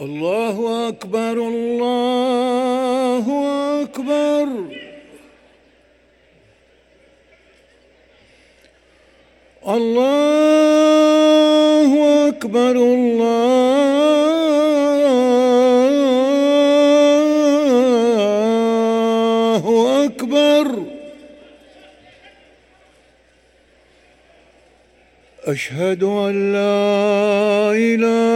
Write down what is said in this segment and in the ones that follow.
الله أكبر الله أكبر الله أكبر الله أكبر أشهد أن لا إله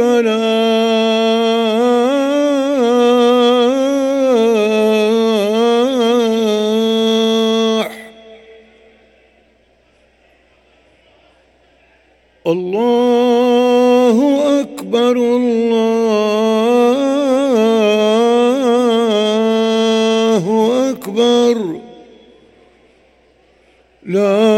الفلاح. الله أكبر الله أكبر. لا